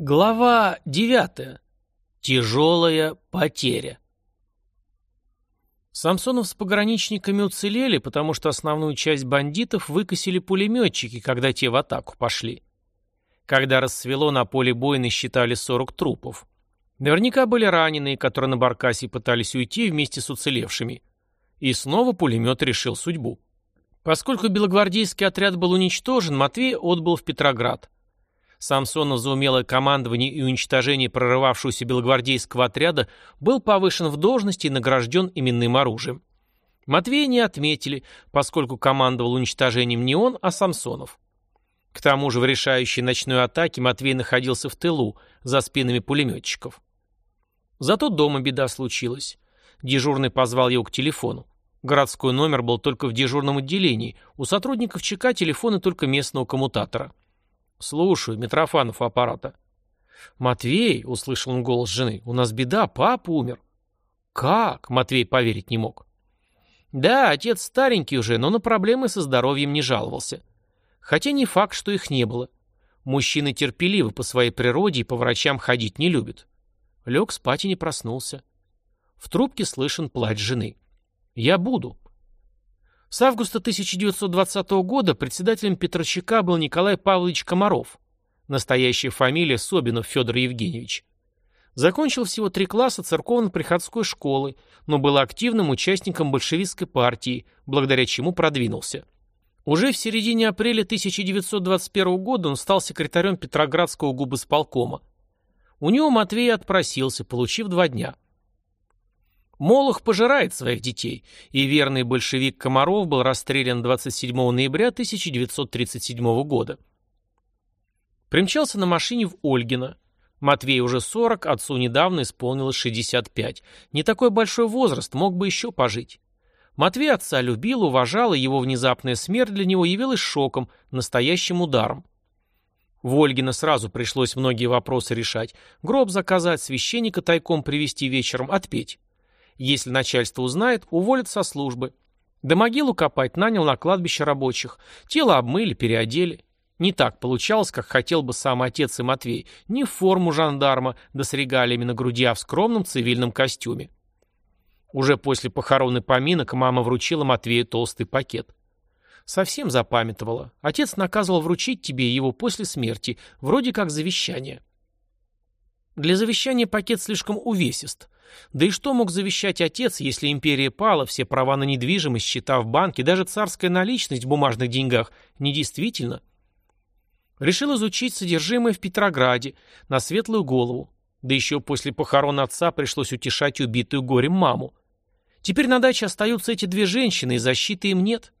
Глава девятая. Тяжелая потеря. Самсонов с пограничниками уцелели, потому что основную часть бандитов выкосили пулеметчики, когда те в атаку пошли. Когда рассвело, на поле боя насчитали 40 трупов. Наверняка были раненые, которые на баркасе пытались уйти вместе с уцелевшими. И снова пулемет решил судьбу. Поскольку белогвардейский отряд был уничтожен, Матвей отбыл в Петроград. Самсонов за умелое командование и уничтожение прорывавшегося белогвардейского отряда был повышен в должности и награжден именным оружием. Матвея не отметили, поскольку командовал уничтожением не он, а Самсонов. К тому же в решающей ночной атаке Матвей находился в тылу, за спинами пулеметчиков. Зато дома беда случилась. Дежурный позвал его к телефону. Городской номер был только в дежурном отделении, у сотрудников ЧК телефоны только местного коммутатора. «Слушаю, Митрофанов аппарата». «Матвей», — услышал он голос жены, — «у нас беда, папа умер». «Как?» — Матвей поверить не мог. «Да, отец старенький уже, но на проблемы со здоровьем не жаловался. Хотя не факт, что их не было. Мужчины терпеливы по своей природе и по врачам ходить не любят». Лег спать и не проснулся. В трубке слышен плач жены. «Я буду», с августа 1920 года председателем Петрочака был Николай Павлович Комаров. Настоящая фамилия Собинов Федор Евгеньевич. Закончил всего три класса церковно-приходской школы, но был активным участником большевистской партии, благодаря чему продвинулся. Уже в середине апреля 1921 года он стал секретарем Петроградского губосполкома. У него Матвей отпросился, получив два дня – Молох пожирает своих детей, и верный большевик Комаров был расстрелян 27 ноября 1937 года. Примчался на машине в Ольгино. Матвей уже 40, отцу недавно исполнилось 65. Не такой большой возраст, мог бы еще пожить. Матвей отца любил, уважал, и его внезапная смерть для него явилась шоком, настоящим ударом. В Ольгино сразу пришлось многие вопросы решать. Гроб заказать, священника тайком привести вечером, отпеть. Если начальство узнает, уволят со службы. До могилу копать нанял на кладбище рабочих. Тело обмыли, переодели. Не так получалось, как хотел бы сам отец и Матвей. Не в форму жандарма, да с регалиями на груди, а в скромном цивильном костюме. Уже после похорон и поминок мама вручила Матвею толстый пакет. Совсем запамятовала. Отец наказывал вручить тебе его после смерти, вроде как завещание. Для завещания пакет слишком увесист. Да и что мог завещать отец, если империя пала, все права на недвижимость, счета в банке, даже царская наличность в бумажных деньгах недействительно? Решил изучить содержимое в Петрограде, на светлую голову. Да еще после похорон отца пришлось утешать убитую горем маму. Теперь на даче остаются эти две женщины, и защиты им нет.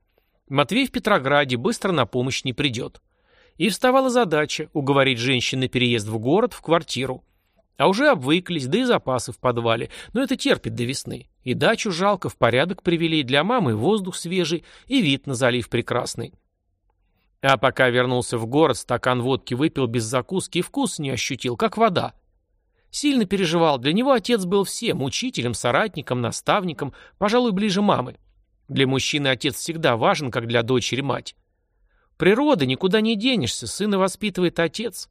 Матвей в Петрограде быстро на помощь не придет. И вставала задача уговорить женщин на переезд в город, в квартиру. А уже обвыклись, да и запасы в подвале. Но это терпит до весны. И дачу жалко, в порядок привели, для мамы воздух свежий, и вид на залив прекрасный. А пока вернулся в город, стакан водки выпил без закуски и вкус не ощутил, как вода. Сильно переживал, для него отец был всем, учителем, соратником, наставником, пожалуй, ближе мамы. Для мужчины отец всегда важен, как для дочери мать. Природа, никуда не денешься, сына воспитывает отец.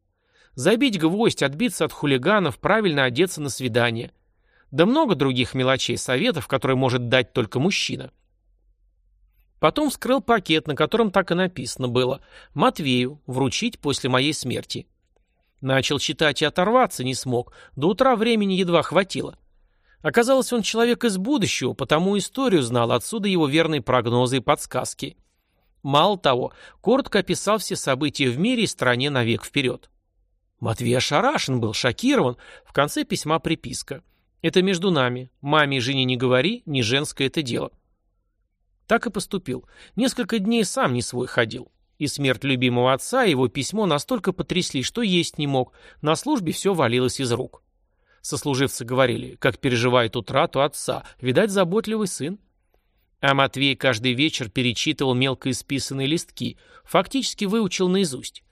Забить гвоздь, отбиться от хулиганов, правильно одеться на свидание. Да много других мелочей, советов, которые может дать только мужчина. Потом вскрыл пакет, на котором так и написано было «Матвею, вручить после моей смерти». Начал читать и оторваться не смог, до утра времени едва хватило. Оказалось, он человек из будущего, потому историю знал, отсюда его верные прогнозы и подсказки. Мало того, коротко описал все события в мире и стране на век вперед. Матвей ошарашен был, шокирован. В конце письма приписка. «Это между нами. Маме и жене не говори, не женское это дело». Так и поступил. Несколько дней сам не свой ходил. И смерть любимого отца, и его письмо настолько потрясли, что есть не мог. На службе все валилось из рук. Сослуживцы говорили, как переживает утрату отца. Видать, заботливый сын. А Матвей каждый вечер перечитывал мелко исписанные листки, фактически выучил наизусть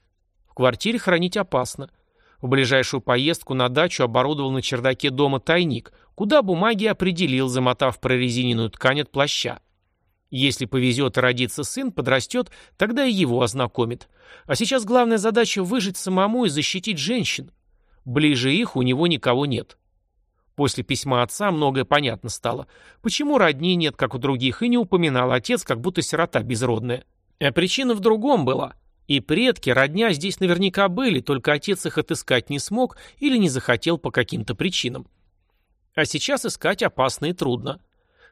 квартире хранить опасно. В ближайшую поездку на дачу оборудовал на чердаке дома тайник, куда бумаги определил, замотав прорезиненную ткань от плаща. Если повезет и родится сын, подрастет, тогда и его ознакомит. А сейчас главная задача выжить самому и защитить женщин. Ближе их у него никого нет. После письма отца многое понятно стало. Почему родни нет, как у других, и не упоминал отец, как будто сирота безродная. А причина в другом была. И предки, родня здесь наверняка были, только отец их отыскать не смог или не захотел по каким-то причинам. А сейчас искать опасно и трудно.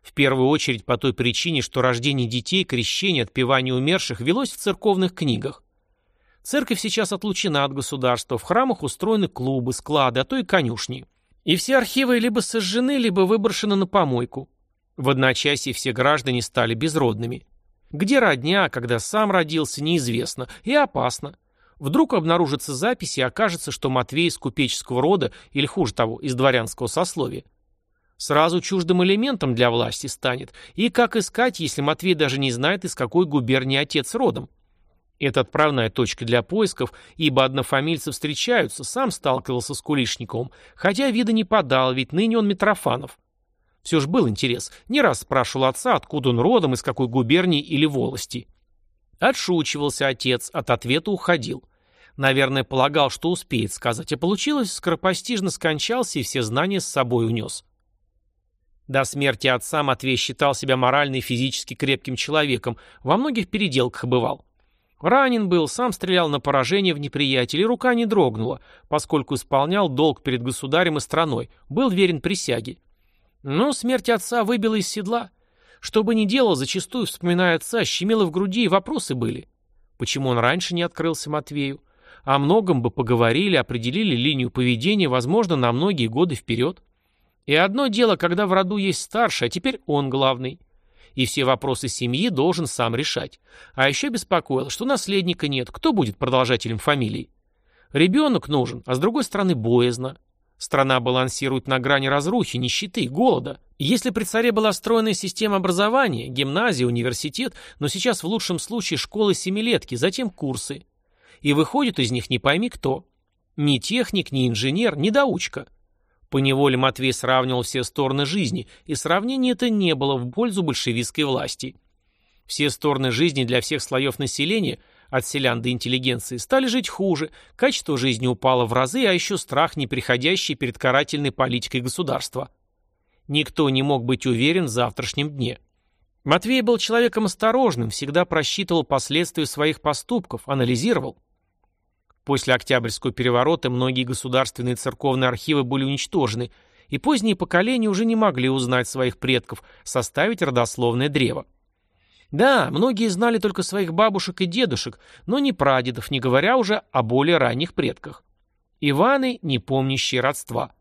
В первую очередь по той причине, что рождение детей, крещение, отпевание умерших велось в церковных книгах. Церковь сейчас отлучена от государства, в храмах устроены клубы, склады, а то и конюшни. И все архивы либо сожжены, либо выброшены на помойку. В одночасье все граждане стали безродными. Где родня, когда сам родился, неизвестно, и опасно. Вдруг обнаружатся записи и окажется, что Матвей из купеческого рода, или хуже того, из дворянского сословия. Сразу чуждым элементом для власти станет. И как искать, если Матвей даже не знает, из какой губернии отец родом? Это отправная точка для поисков, ибо однофамильцы встречаются, сам сталкивался с Кулишниковым, хотя вида не подал, ведь ныне он Митрофанов. Все же был интерес. Не раз спрашивал отца, откуда он родом, из какой губернии или волости. Отшучивался отец, от ответа уходил. Наверное, полагал, что успеет сказать, а получилось, скоропостижно скончался и все знания с собой унес. До смерти отца Матвей считал себя морально и физически крепким человеком, во многих переделках бывал. Ранен был, сам стрелял на поражение в неприятеля, рука не дрогнула, поскольку исполнял долг перед государем и страной, был верен присяге. Но смерть отца выбила из седла. Что бы ни делал, зачастую, вспоминая отца, щемило в груди, и вопросы были. Почему он раньше не открылся Матвею? О многом бы поговорили, определили линию поведения, возможно, на многие годы вперед. И одно дело, когда в роду есть старший, а теперь он главный и все вопросы семьи должен сам решать. А еще беспокоил, что наследника нет, кто будет продолжателем фамилии. Ребенок нужен, а с другой стороны боязно. Страна балансирует на грани разрухи, нищеты, голода. Если при царе была стройная система образования, гимназия, университет, но сейчас в лучшем случае школы-семилетки, затем курсы. И выходит из них не пойми кто. Ни техник, ни инженер, ни доучка. Поневоле Матвей сравнивал все стороны жизни, и сравнения это не было в пользу большевистской власти. Все стороны жизни для всех слоев населения, от селян до интеллигенции, стали жить хуже, качество жизни упало в разы, а еще страх, неприходящий перед карательной политикой государства. Никто не мог быть уверен в завтрашнем дне. Матвей был человеком осторожным, всегда просчитывал последствия своих поступков, анализировал. После Октябрьского переворота многие государственные церковные архивы были уничтожены, и поздние поколения уже не могли узнать своих предков, составить родословное древо. Да, многие знали только своих бабушек и дедушек, но не прадедов, не говоря уже о более ранних предках. Иваны, не помнящие родства.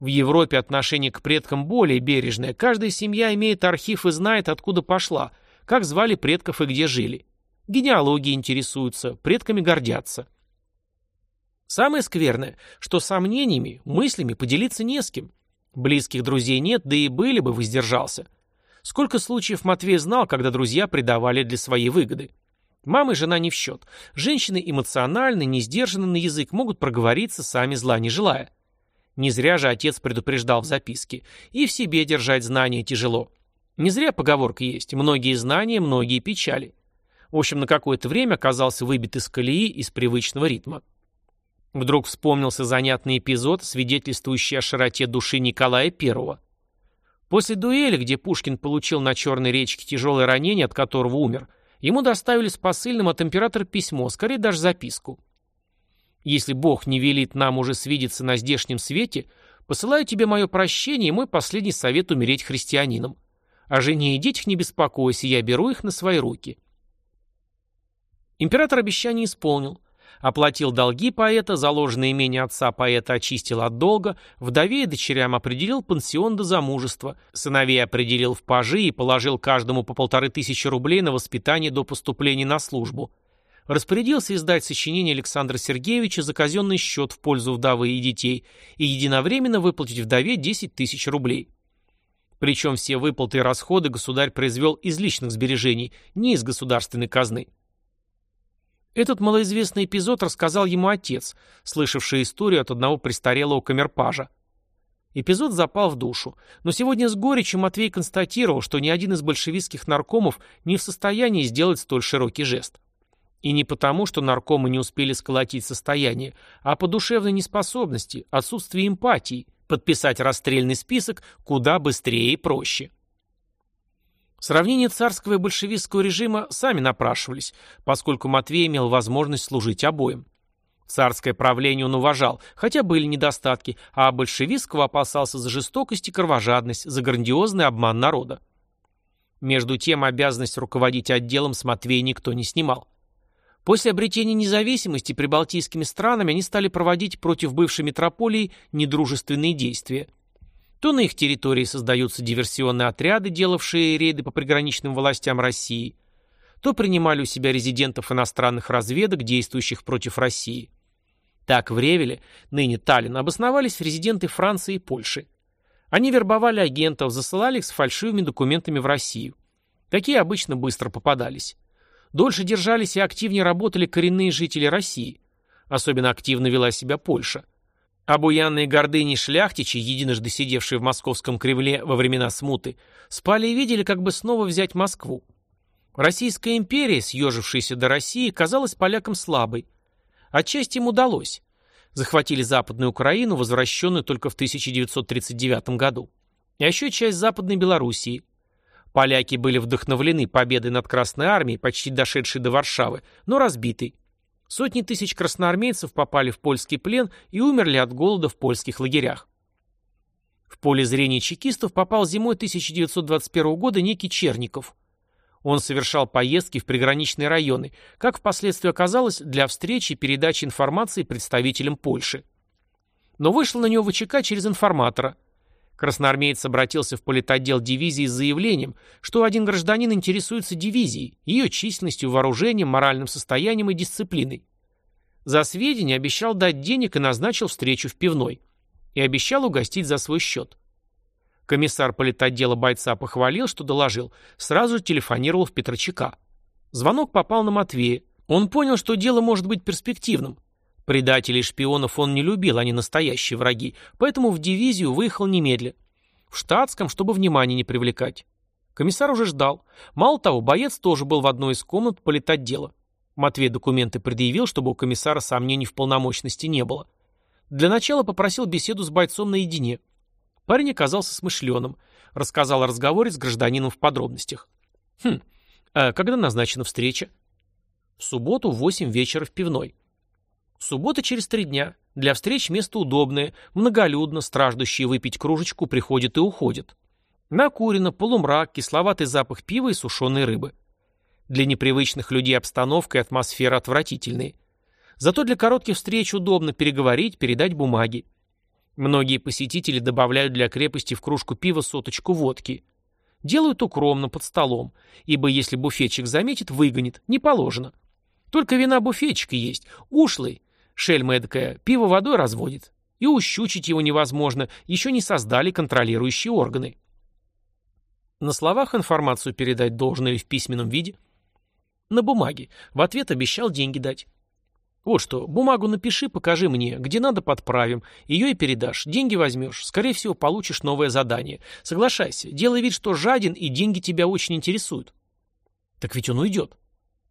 В Европе отношение к предкам более бережное. Каждая семья имеет архив и знает, откуда пошла, как звали предков и где жили. Генеалогией интересуются, предками гордятся. Самое скверное, что сомнениями, мыслями поделиться не с кем. Близких друзей нет, да и были бы, воздержался. Сколько случаев Матвей знал, когда друзья предавали для своей выгоды. Мама и жена не в счет. Женщины эмоциональны, не сдержаны на язык, могут проговориться, сами зла не желая. Не зря же отец предупреждал в записке. И в себе держать знания тяжело. Не зря поговорка есть. Многие знания, многие печали. В общем, на какое-то время оказался выбит из колеи, из привычного ритма. Вдруг вспомнился занятный эпизод, свидетельствующий о широте души Николая I. После дуэли, где Пушкин получил на Черной речке тяжелое ранение, от которого умер, ему доставили с посыльным от императора письмо, скорее даже записку. «Если Бог не велит нам уже свидеться на здешнем свете, посылаю тебе мое прощение и мой последний совет умереть христианином. О жене и детях не беспокойся, я беру их на свои руки». Император обещание исполнил – Оплатил долги поэта, заложенное имение отца поэта очистил от долга, вдове и дочерям определил пансион до замужества, сыновей определил в пажи и положил каждому по полторы тысячи рублей на воспитание до поступления на службу. Распорядился издать сочинение Александра Сергеевича за казенный счет в пользу вдовы и детей и единовременно выплатить вдове 10 тысяч рублей. Причем все выплаты и расходы государь произвел из личных сбережений, не из государственной казны. Этот малоизвестный эпизод рассказал ему отец, слышавший историю от одного престарелого камерпажа. Эпизод запал в душу, но сегодня с горечью Матвей констатировал, что ни один из большевистских наркомов не в состоянии сделать столь широкий жест. И не потому, что наркомы не успели сколотить состояние, а по душевной неспособности, отсутствии эмпатии, подписать расстрельный список куда быстрее и проще. Сравнения царского и большевистского режима сами напрашивались, поскольку Матвей имел возможность служить обоим. Царское правление он уважал, хотя были недостатки, а большевистского опасался за жестокость и кровожадность, за грандиозный обман народа. Между тем обязанность руководить отделом с Матвея никто не снимал. После обретения независимости прибалтийскими странами они стали проводить против бывшей метрополии недружественные действия. То на их территории создаются диверсионные отряды, делавшие рейды по приграничным властям России, то принимали у себя резидентов иностранных разведок, действующих против России. Так в Ревеле, ныне Таллин, обосновались резиденты Франции и Польши. Они вербовали агентов, засылали их с фальшивыми документами в Россию. Такие обычно быстро попадались. Дольше держались и активнее работали коренные жители России. Особенно активно вела себя Польша. Обуянные гордыни шляхтичи, единожды сидевшие в московском кривле во времена смуты, спали и видели, как бы снова взять Москву. Российская империя, съежившаяся до России, казалась полякам слабой. Отчасти им удалось. Захватили Западную Украину, возвращенную только в 1939 году. А еще часть Западной Белоруссии. Поляки были вдохновлены победой над Красной Армией, почти дошедшей до Варшавы, но разбитой. Сотни тысяч красноармейцев попали в польский плен и умерли от голода в польских лагерях. В поле зрения чекистов попал зимой 1921 года некий Черников. Он совершал поездки в приграничные районы, как впоследствии оказалось, для встречи и передачи информации представителям Польши. Но вышел на него ВЧК через информатора – Красноармеец обратился в политотдел дивизии с заявлением, что один гражданин интересуется дивизией, ее численностью, вооружением, моральным состоянием и дисциплиной. За сведения обещал дать денег и назначил встречу в пивной. И обещал угостить за свой счет. Комиссар политотдела бойца похвалил, что доложил, сразу телефонировал в Петрочака. Звонок попал на Матвея. Он понял, что дело может быть перспективным. Предателей и шпионов он не любил, они настоящие враги, поэтому в дивизию выехал немедля. В штатском, чтобы внимание не привлекать. Комиссар уже ждал. Мало того, боец тоже был в одной из комнат политотдела. Матвей документы предъявил, чтобы у комиссара сомнений в полномочности не было. Для начала попросил беседу с бойцом наедине. Парень оказался смышленым. Рассказал о разговоре с гражданином в подробностях. Хм, а когда назначена встреча? В субботу в восемь вечера в пивной. Суббота через три дня. Для встреч место удобное, многолюдно, страждущие выпить кружечку приходят и уходят. Накурено, полумрак, кисловатый запах пива и сушеной рыбы. Для непривычных людей обстановка и атмосфера отвратительные. Зато для коротких встреч удобно переговорить, передать бумаги. Многие посетители добавляют для крепости в кружку пива соточку водки. Делают укромно, под столом, ибо если буфетчик заметит, выгонит, не положено. Только вина буфетчика есть, ушлый, Шельма эдакая, пиво водой разводит. И ущучить его невозможно, еще не создали контролирующие органы. На словах информацию передать должно или в письменном виде? На бумаге. В ответ обещал деньги дать. Вот что, бумагу напиши, покажи мне, где надо подправим, ее и передашь, деньги возьмешь, скорее всего получишь новое задание. Соглашайся, делай вид, что жаден и деньги тебя очень интересуют. Так ведь он уйдет.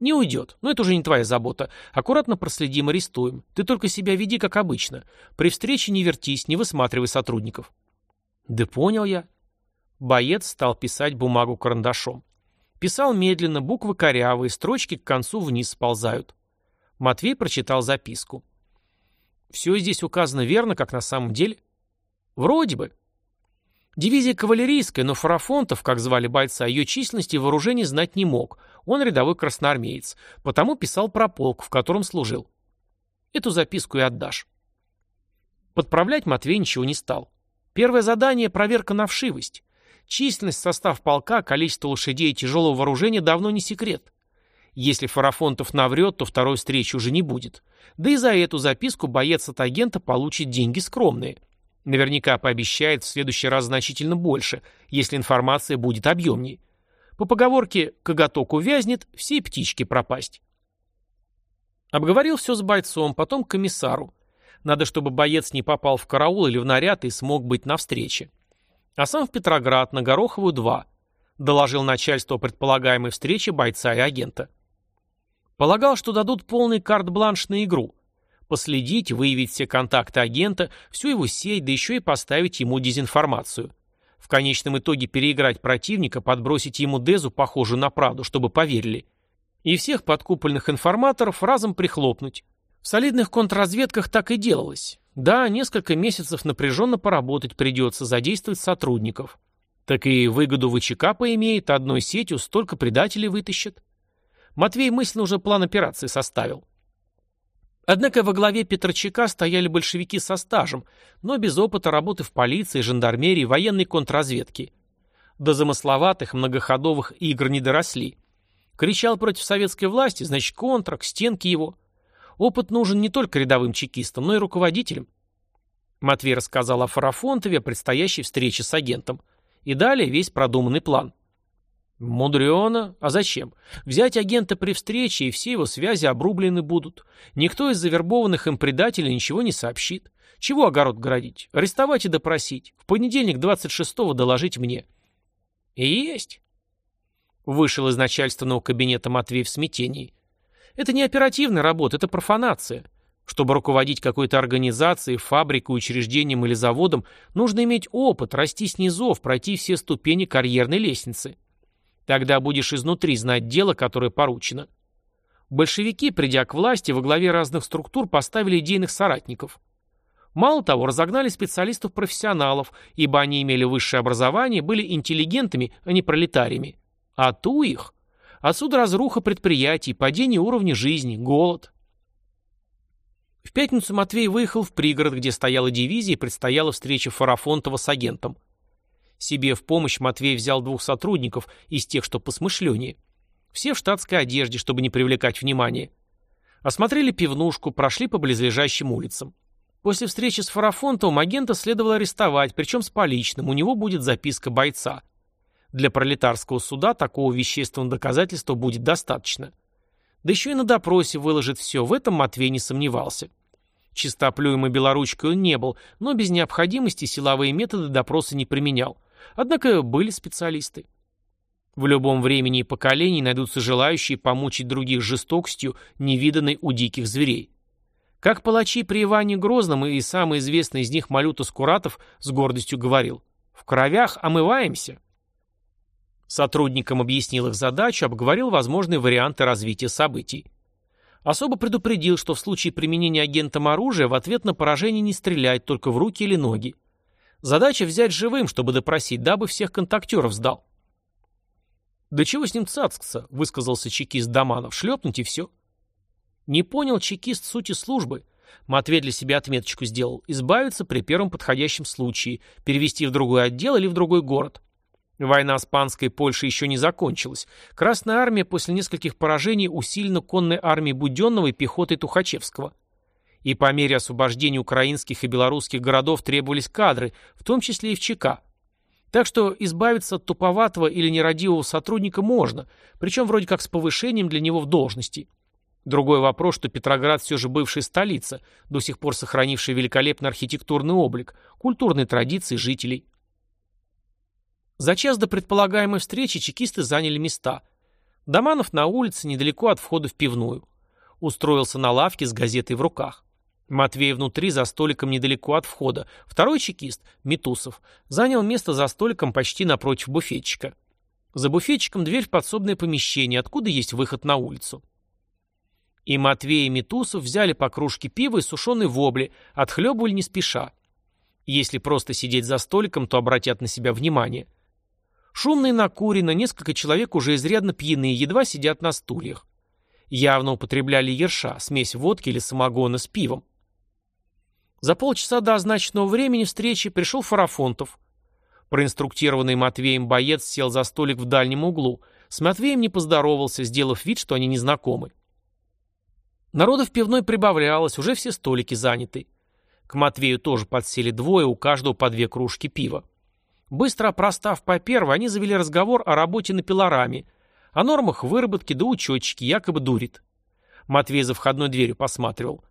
Не уйдет, но это уже не твоя забота. Аккуратно проследим, арестуем. Ты только себя веди, как обычно. При встрече не вертись, не высматривай сотрудников. Да понял я. Боец стал писать бумагу карандашом. Писал медленно, буквы корявые, строчки к концу вниз сползают. Матвей прочитал записку. Все здесь указано верно, как на самом деле? Вроде бы. Дивизия кавалерийская, но Фарафонтов, как звали бойца, ее численности и вооружений знать не мог. Он рядовой красноармеец, потому писал про полк, в котором служил. Эту записку и отдашь. Подправлять Матвей ничего не стал. Первое задание – проверка на вшивость. Численность, состав полка, количество лошадей и тяжелого вооружения давно не секрет. Если Фарафонтов наврет, то второй встречи уже не будет. Да и за эту записку боец от агента получит деньги скромные – Наверняка пообещает в следующий раз значительно больше, если информация будет объемнее. По поговорке «коготок увязнет, все птички пропасть». Обговорил все с бойцом, потом к комиссару. Надо, чтобы боец не попал в караул или в наряд и смог быть на встрече. А сам в Петроград, на Гороховую 2. Доложил начальство о предполагаемой встрече бойца и агента. Полагал, что дадут полный карт-бланш на игру. Последить, выявить все контакты агента, всю его сеть, да еще и поставить ему дезинформацию. В конечном итоге переиграть противника, подбросить ему дезу, похожую на правду, чтобы поверили. И всех подкупольных информаторов разом прихлопнуть. В солидных контрразведках так и делалось. Да, несколько месяцев напряженно поработать придется, задействовать сотрудников. Так и выгоду ВЧК поимеет, одной сетью столько предателей вытащит. Матвей мысленно уже план операции составил. Однако во главе Петрочака стояли большевики со стажем, но без опыта работы в полиции, жандармерии, военной контрразведке. До замысловатых многоходовых игр не доросли. Кричал против советской власти, значит контра, к стенке его. Опыт нужен не только рядовым чекистам, но и руководителям. Матвей рассказал о Фарафонтове, о предстоящей встрече с агентом. И далее весь продуманный план. Мудрено. А зачем? Взять агента при встрече, и все его связи обрублены будут. Никто из завербованных им предателей ничего не сообщит. Чего огород городить? Арестовать и допросить. В понедельник 26-го доложить мне. Есть. Вышел из начальственного кабинета Матвей в смятении. Это не оперативная работа, это профанация. Чтобы руководить какой-то организацией, фабрикой, учреждением или заводом, нужно иметь опыт, расти с низов, пройти все ступени карьерной лестницы. Тогда будешь изнутри знать дело, которое поручено. Большевики, придя к власти, во главе разных структур поставили идейных соратников. Мало того, разогнали специалистов-профессионалов, ибо они имели высшее образование, были интеллигентами, а не пролетариями. А ту их – Отсюда разруха предприятий, падение уровня жизни, голод. В пятницу Матвей выехал в пригород, где стояла дивизия и предстояла встреча Фарафонтова с агентом. Себе в помощь Матвей взял двух сотрудников из тех, что посмышленнее. Все в штатской одежде, чтобы не привлекать внимания. Осмотрели пивнушку, прошли по близлежащим улицам. После встречи с Фарафонтовым агента следовало арестовать, причем с поличным, у него будет записка бойца. Для пролетарского суда такого вещественного доказательства будет достаточно. Да еще и на допросе выложит все, в этом Матвей не сомневался. Чистоплюем и белоручкой он не был, но без необходимости силовые методы допроса не применял. Однако были специалисты. В любом времени и поколении найдутся желающие помучить других жестокостью, невиданной у диких зверей. Как палачи при Иване Грозном и самый известный из них Малюта Скуратов с гордостью говорил «В кровях омываемся». Сотрудникам объяснил их задачу, обговорил возможные варианты развития событий. Особо предупредил, что в случае применения агентом оружия в ответ на поражение не стрелять только в руки или ноги. Задача взять живым, чтобы допросить, дабы всех контактеров сдал. «Да чего с ним цацкаться?» — высказался чекист Доманов. «Шлепнуть и все». Не понял чекист сути службы. Матвей для себя отметочку сделал. Избавиться при первом подходящем случае, перевести в другой отдел или в другой город. Война с панской Польшей еще не закончилась. Красная армия после нескольких поражений усилена конной армией Буденного и пехотой Тухачевского. И по мере освобождения украинских и белорусских городов требовались кадры, в том числе и в ЧК. Так что избавиться от туповатого или нерадивого сотрудника можно, причем вроде как с повышением для него в должности. Другой вопрос, что Петроград все же бывшая столица, до сих пор сохранившая великолепный архитектурный облик, культурные традиции жителей. За час до предполагаемой встречи чекисты заняли места. Доманов на улице, недалеко от входа в пивную. Устроился на лавке с газетой в руках. Матвей внутри, за столиком недалеко от входа. Второй чекист, Митусов, занял место за столиком почти напротив буфетчика. За буфетчиком дверь в подсобное помещение, откуда есть выход на улицу. И Матвей и Митусов взяли по кружке пива и сушеной вобли, отхлебывали не спеша. Если просто сидеть за столиком, то обратят на себя внимание – Шумно и накурено, несколько человек уже изрядно пьяные, едва сидят на стульях. Явно употребляли ерша, смесь водки или самогона с пивом. За полчаса до означенного времени встречи пришел Фарафонтов. Проинструктированный Матвеем боец сел за столик в дальнем углу. С Матвеем не поздоровался, сделав вид, что они не знакомы. Народа в пивной прибавлялось, уже все столики заняты. К Матвею тоже подсели двое, у каждого по две кружки пива. Быстро опростав по первой, они завели разговор о работе на пилораме, о нормах выработки да учетчики, якобы дурит. Матвей за входной дверью посматривал.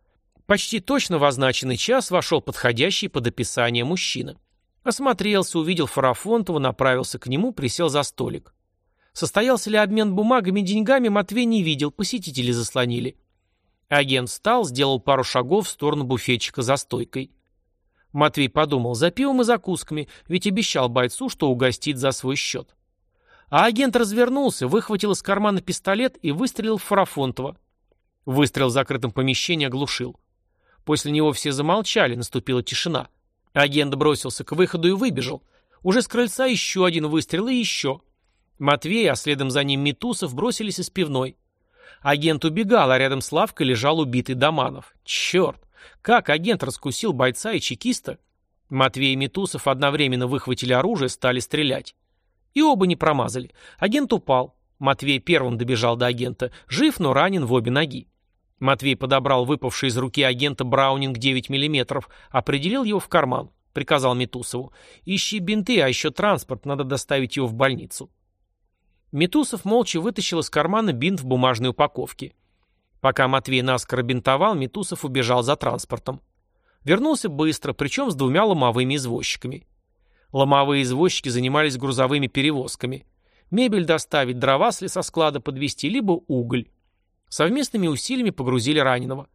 Почти точно в означенный час вошел подходящий под описание мужчина. Осмотрелся, увидел Фарафонтова, направился к нему, присел за столик. Состоялся ли обмен бумагами и деньгами, Матвей не видел, посетители заслонили. Агент встал, сделал пару шагов в сторону буфетчика за стойкой. Матвей подумал, за пивом и закусками, ведь обещал бойцу, что угостит за свой счет. А агент развернулся, выхватил из кармана пистолет и выстрелил в Фарафонтова. Выстрел в закрытом помещении оглушил. После него все замолчали, наступила тишина. Агент бросился к выходу и выбежал. Уже с крыльца еще один выстрел и еще. Матвей, а следом за ним Митусов бросились из пивной. Агент убегал, а рядом с лавкой лежал убитый Доманов. Черт! Как агент раскусил бойца и чекиста? Матвей и Митусов одновременно выхватили оружие, стали стрелять. И оба не промазали. Агент упал. Матвей первым добежал до агента. Жив, но ранен в обе ноги. Матвей подобрал выпавший из руки агента Браунинг 9 мм, определил его в карман. Приказал Митусову. «Ищи бинты, а еще транспорт, надо доставить его в больницу». Митусов молча вытащил из кармана бинт в бумажной упаковке. Пока Матвей наскоро бинтовал, Митусов убежал за транспортом. Вернулся быстро, причем с двумя ломовыми извозчиками. Ломовые извозчики занимались грузовыми перевозками. Мебель доставить, дрова с лесосклада подвести, либо уголь. Совместными усилиями погрузили раненого.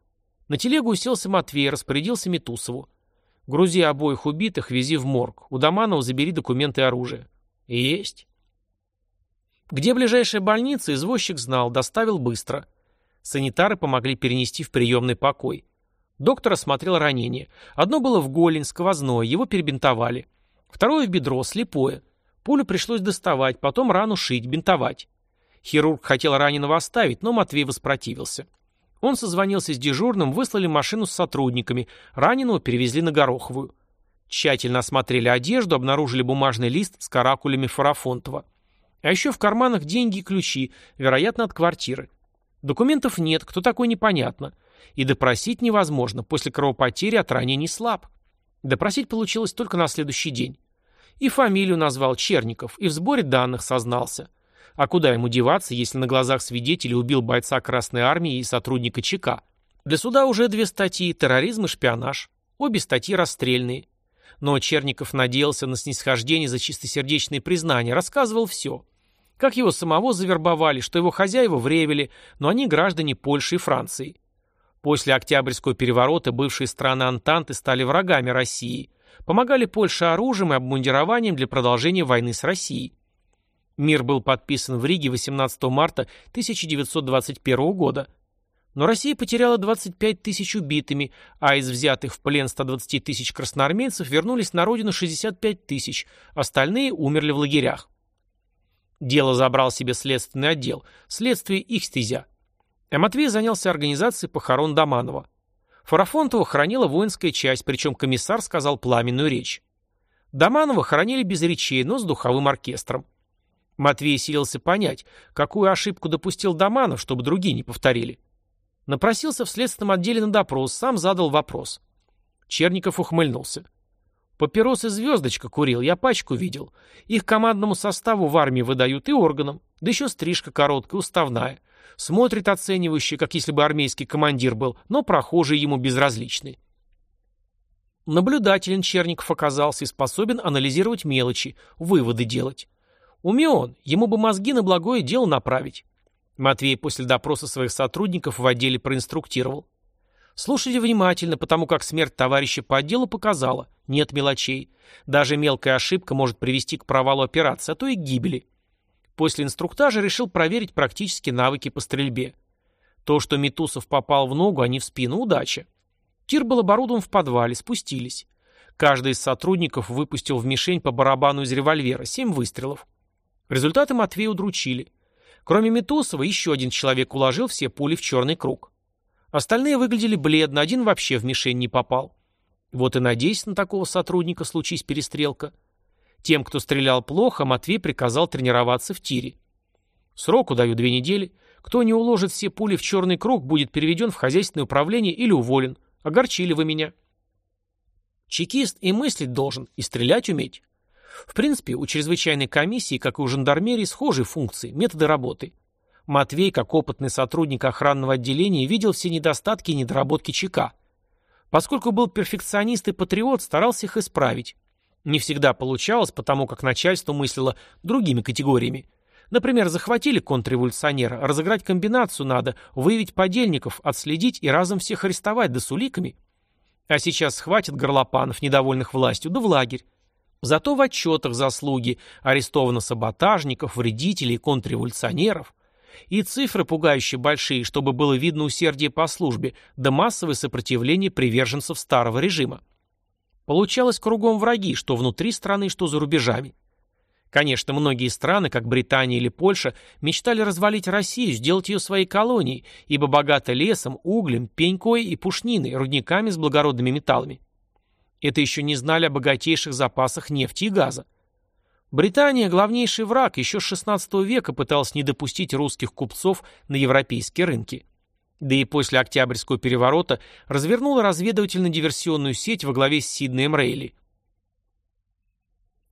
На телегу уселся Матвей, распорядился Митусову. «Грузи обоих убитых, вези в морг. У Доманова забери документы и оружие». «Есть». Где ближайшая больница, извозчик знал, доставил быстро. Санитары помогли перенести в приемный покой. Доктор осмотрел ранение. Одно было в голень, сквозное, его перебинтовали. Второе в бедро, слепое. Пулю пришлось доставать, потом рану шить, бинтовать. Хирург хотел раненого оставить, но Матвей воспротивился. Он созвонился с дежурным, выслали машину с сотрудниками, раненого перевезли на Гороховую. Тщательно осмотрели одежду, обнаружили бумажный лист с каракулями Фарафонтова. А еще в карманах деньги и ключи, вероятно, от квартиры. Документов нет, кто такой непонятно. И допросить невозможно, после кровопотери от ранений слаб. Допросить получилось только на следующий день. И фамилию назвал Черников, и в сборе данных сознался. А куда ему деваться, если на глазах свидетелей убил бойца Красной Армии и сотрудника ЧК? Для суда уже две статьи – терроризм и шпионаж. Обе статьи расстрельные. Но Черников надеялся на снисхождение за чистосердечные признания, рассказывал все. Как его самого завербовали, что его хозяева в но они граждане Польши и Франции. После Октябрьского переворота бывшие страны Антанты стали врагами России, помогали Польше оружием и обмундированием для продолжения войны с Россией. Мир был подписан в Риге 18 марта 1921 года. Но Россия потеряла 25 тысяч убитыми, а из взятых в плен 120 тысяч красноармейцев вернулись на родину 65 тысяч, остальные умерли в лагерях. Дело забрал себе следственный отдел. Следствие их стезя. А Матвей занялся организацией похорон Доманова. Фарафонтова хранила воинская часть, причем комиссар сказал пламенную речь. Доманова хоронили без речей, но с духовым оркестром. Матвей силился понять, какую ошибку допустил Доманов, чтобы другие не повторили. Напросился в следственном отделе на допрос, сам задал вопрос. Черников ухмыльнулся. Папиросы «Звездочка» курил, я пачку видел. Их командному составу в армии выдают и органам. Да еще стрижка короткая, уставная. Смотрит оценивающе, как если бы армейский командир был, но прохожие ему безразличны. Наблюдателен Черников оказался и способен анализировать мелочи, выводы делать. Умен, ему бы мозги на благое дело направить. Матвей после допроса своих сотрудников в отделе проинструктировал. Слушайте внимательно, потому как смерть товарища по отделу показала. Нет мелочей. Даже мелкая ошибка может привести к провалу операции, а то и к гибели. После инструктажа решил проверить практически навыки по стрельбе. То, что Митусов попал в ногу, а не в спину, удача. Тир был оборудован в подвале, спустились. Каждый из сотрудников выпустил в мишень по барабану из револьвера, семь выстрелов. Результаты Матвея удручили. Кроме Митусова, еще один человек уложил все пули в черный круг. Остальные выглядели бледно, один вообще в мишень не попал. Вот и надеюсь на такого сотрудника, случись перестрелка. Тем, кто стрелял плохо, Матвей приказал тренироваться в тире. Сроку даю две недели. Кто не уложит все пули в черный круг, будет переведен в хозяйственное управление или уволен. Огорчили вы меня. Чекист и мыслить должен, и стрелять уметь. В принципе, у чрезвычайной комиссии, как и у жандармерии, схожие функции, методы работы – Матвей, как опытный сотрудник охранного отделения, видел все недостатки и недоработки ЧК. Поскольку был перфекционист и патриот, старался их исправить. Не всегда получалось, потому как начальство мыслило другими категориями. Например, захватили контрреволюционера, разыграть комбинацию надо, выявить подельников, отследить и разом всех арестовать, да с уликами. А сейчас схватят горлопанов, недовольных властью, да в лагерь. Зато в отчетах заслуги арестовано саботажников, вредителей, контрреволюционеров. И цифры пугающие большие, чтобы было видно усердие по службе, да массовое сопротивление приверженцев старого режима. Получалось кругом враги, что внутри страны, что за рубежами. Конечно, многие страны, как Британия или Польша, мечтали развалить Россию, сделать ее своей колонией, ибо богата лесом, углем, пенькой и пушниной, рудниками с благородными металлами. Это еще не знали о богатейших запасах нефти и газа. Британия, главнейший враг, еще с XVI века пыталась не допустить русских купцов на европейские рынки. Да и после Октябрьского переворота развернула разведывательно-диверсионную сеть во главе с Сиднеем Рейли –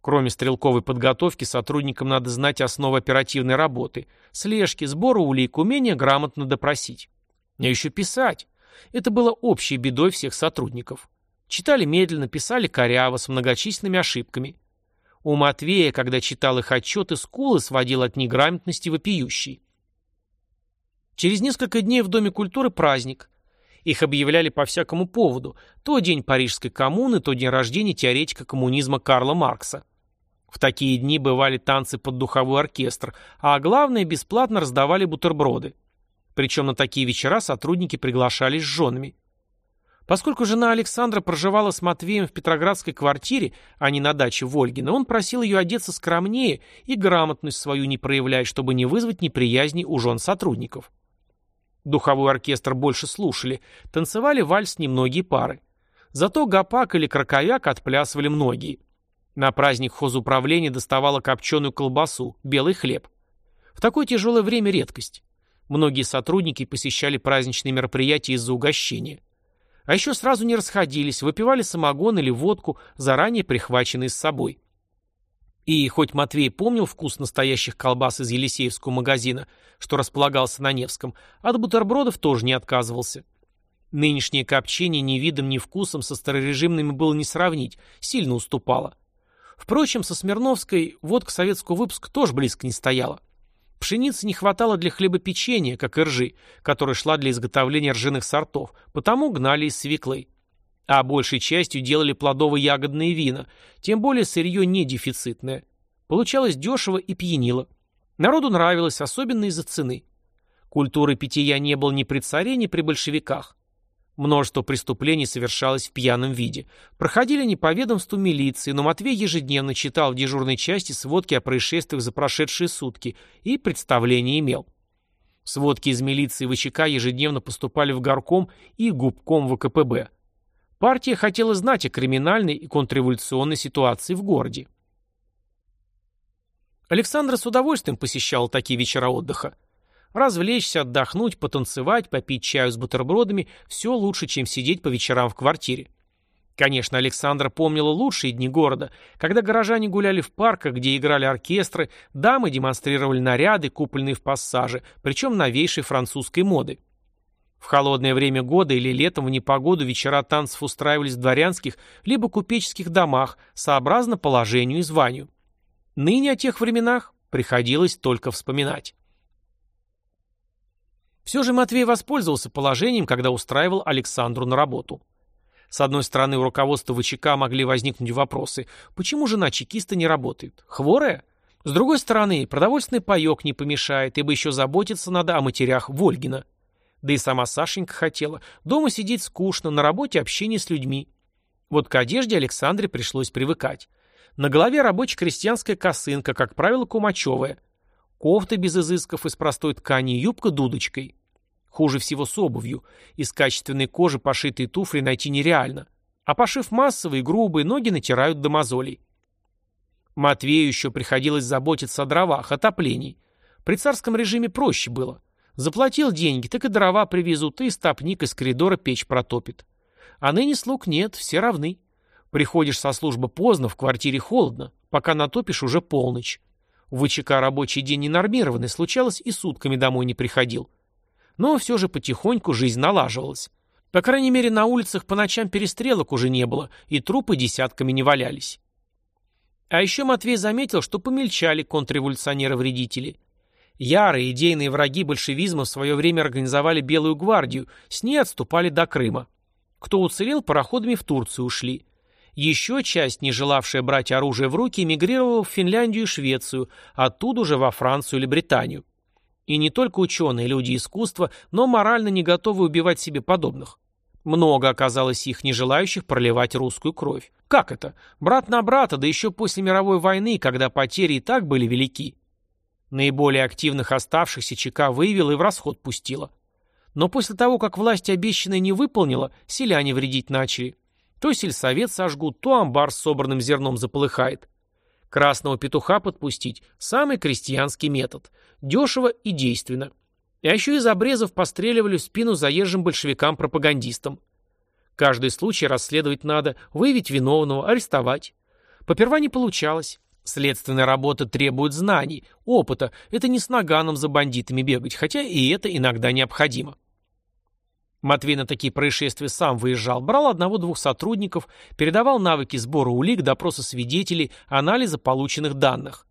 Кроме стрелковой подготовки, сотрудникам надо знать основы оперативной работы, слежки, сбора улик, умение грамотно допросить. А еще писать. Это было общей бедой всех сотрудников. Читали медленно, писали коряво, с многочисленными ошибками. У Матвея, когда читал их отчеты, скулы сводил от неграмотности вопиющей. Через несколько дней в Доме культуры праздник. Их объявляли по всякому поводу. То день Парижской коммуны, то день рождения теоретика коммунизма Карла Маркса. В такие дни бывали танцы под духовой оркестр, а главное, бесплатно раздавали бутерброды. Причем на такие вечера сотрудники приглашались с женами. Поскольку жена Александра проживала с Матвеем в петроградской квартире, а не на даче Вольгина, он просил ее одеться скромнее и грамотность свою не проявлять, чтобы не вызвать неприязни у жен сотрудников. Духовой оркестр больше слушали, танцевали вальс немногие пары. Зато гопак или краковяк отплясывали многие. На праздник хозуправления доставала копченую колбасу, белый хлеб. В такое тяжелое время редкость. Многие сотрудники посещали праздничные мероприятия из-за угощения. А еще сразу не расходились, выпивали самогон или водку, заранее прихваченные с собой. И хоть Матвей помнил вкус настоящих колбас из Елисеевского магазина, что располагался на Невском, от бутербродов тоже не отказывался. Нынешнее копчение ни видом, ни вкусом со старорежимными было не сравнить, сильно уступало. Впрочем, со Смирновской водка советского выпуска тоже близко не стояла. Пшеницы не хватало для хлебопечения, как и ржи, которая шла для изготовления ржаных сортов, потому гнали из свеклы. А большей частью делали плодово-ягодные вина, тем более сырье не дефицитное. Получалось дешево и пьянило. Народу нравилось, особенно из-за цены. Культуры питья не было ни при царе, ни при большевиках. Множество преступлений совершалось в пьяном виде. Проходили не по ведомству милиции, но Матвей ежедневно читал в дежурной части сводки о происшествиях за прошедшие сутки и представление имел. Сводки из милиции ВЧК ежедневно поступали в горком и губком ВКПБ. Партия хотела знать о криминальной и контрреволюционной ситуации в городе. Александр с удовольствием посещал такие вечера отдыха. Развлечься, отдохнуть, потанцевать, попить чаю с бутербродами – все лучше, чем сидеть по вечерам в квартире. Конечно, Александра помнила лучшие дни города, когда горожане гуляли в парках, где играли оркестры, дамы демонстрировали наряды, купленные в пассаже, причем новейшей французской моды. В холодное время года или летом в непогоду вечера танцев устраивались в дворянских либо купеческих домах, сообразно положению и званию. Ныне о тех временах приходилось только вспоминать. Все же Матвей воспользовался положением, когда устраивал Александру на работу. С одной стороны, у руководства ВЧК могли возникнуть вопросы, почему жена чекиста не работает? Хворая? С другой стороны, продовольственный паек не помешает, ибо еще заботиться надо о матерях Вольгина. Да и сама Сашенька хотела. Дома сидеть скучно, на работе общение с людьми. Вот к одежде Александре пришлось привыкать. На голове рабочая крестьянская косынка, как правило, кумачевая – Кофта без изысков из простой ткани и юбка дудочкой. Хуже всего с обувью. Из качественной кожи пошитые туфли найти нереально. А пошив массовый, грубые, ноги натирают до мозолей. Матвею еще приходилось заботиться о дровах, отоплении. При царском режиме проще было. Заплатил деньги, так и дрова привезут, и стопник из коридора печь протопит. А ныне слуг нет, все равны. Приходишь со службы поздно, в квартире холодно, пока натопишь уже полночь. В ВЧК рабочий день ненормированный, случалось и сутками домой не приходил. Но все же потихоньку жизнь налаживалась. По крайней мере, на улицах по ночам перестрелок уже не было, и трупы десятками не валялись. А еще Матвей заметил, что помельчали контрреволюционеры-вредители. Ярые идейные враги большевизма в свое время организовали Белую гвардию, с ней отступали до Крыма. Кто уцелел, пароходами в Турцию ушли. Еще часть, не желавшая брать оружие в руки, эмигрировала в Финляндию и Швецию, оттуда уже во Францию или Британию. И не только ученые, люди искусства, но морально не готовы убивать себе подобных. Много оказалось их, не желающих проливать русскую кровь. Как это? Брат на брата, да еще после мировой войны, когда потери и так были велики. Наиболее активных оставшихся ЧК выявила и в расход пустила. Но после того, как власть обещанное не выполнила, селяне вредить начали. То сельсовет сожгут, то амбар с собранным зерном заполыхает. Красного петуха подпустить – самый крестьянский метод. Дешево и действенно. А еще из обрезов постреливали в спину заезжим большевикам-пропагандистам. Каждый случай расследовать надо, выявить виновного, арестовать. Поперва не получалось. Следственная работа требует знаний, опыта. Это не с наганом за бандитами бегать, хотя и это иногда необходимо. Матвей на такие происшествия сам выезжал, брал одного-двух сотрудников, передавал навыки сбора улик, допроса свидетелей, анализа полученных данных.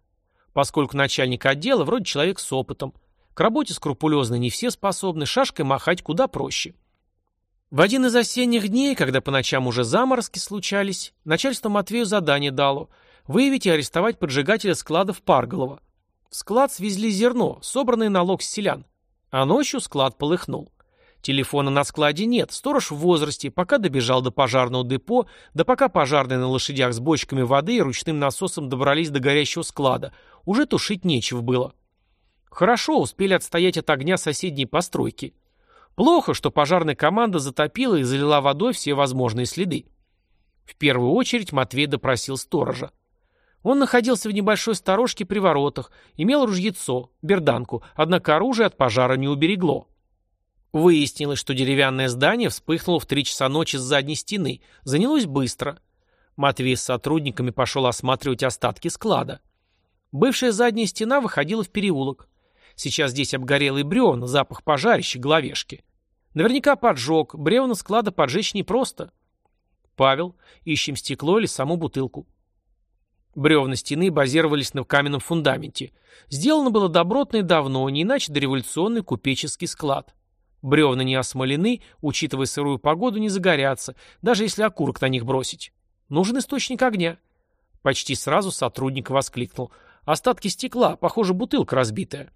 Поскольку начальник отдела вроде человек с опытом. К работе скрупулезно не все способны, шашкой махать куда проще. В один из осенних дней, когда по ночам уже заморозки случались, начальство Матвею задание дало – выявить и арестовать поджигателя складов Парголова. В склад свезли зерно, собранное налог с селян. А ночью склад полыхнул. Телефона на складе нет, сторож в возрасте, пока добежал до пожарного депо, да пока пожарные на лошадях с бочками воды и ручным насосом добрались до горящего склада, уже тушить нечего было. Хорошо, успели отстоять от огня соседней постройки. Плохо, что пожарная команда затопила и залила водой все возможные следы. В первую очередь Матвей допросил сторожа. Он находился в небольшой сторожке при воротах, имел ружьецо, берданку, однако оружие от пожара не уберегло. Выяснилось, что деревянное здание вспыхнуло в три часа ночи с задней стены, занялось быстро. Матвей с сотрудниками пошел осматривать остатки склада. Бывшая задняя стена выходила в переулок. Сейчас здесь обгорелый бревна, запах пожарища, головешки. Наверняка поджог, бревна склада поджечь непросто. Павел, ищем стекло или саму бутылку. Бревна стены базировались на каменном фундаменте. Сделано было добротно и давно, не иначе дореволюционный купеческий склад. Бревна не осмолены, учитывая сырую погоду, не загорятся, даже если окурок на них бросить. Нужен источник огня. Почти сразу сотрудник воскликнул. Остатки стекла, похоже, бутылка разбитая.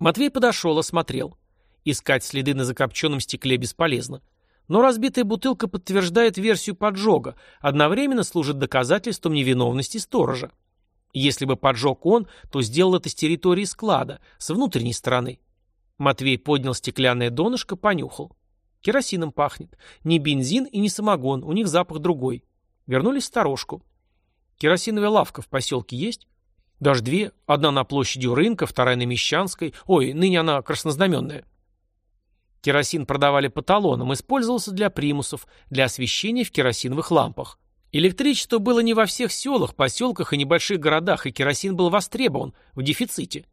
Матвей подошел, осмотрел. Искать следы на закопченном стекле бесполезно. Но разбитая бутылка подтверждает версию поджога, одновременно служит доказательством невиновности сторожа. Если бы поджег он, то сделал это с территории склада, с внутренней стороны. Матвей поднял стеклянное донышко, понюхал. Керосином пахнет. Не бензин и не самогон, у них запах другой. Вернулись в сторожку. Керосиновая лавка в поселке есть? Даже две. Одна на площади у рынка, вторая на Мещанской. Ой, ныне она краснознаменная. Керосин продавали по талонам, использовался для примусов, для освещения в керосиновых лампах. Электричество было не во всех селах, поселках и небольших городах, и керосин был востребован, в дефиците.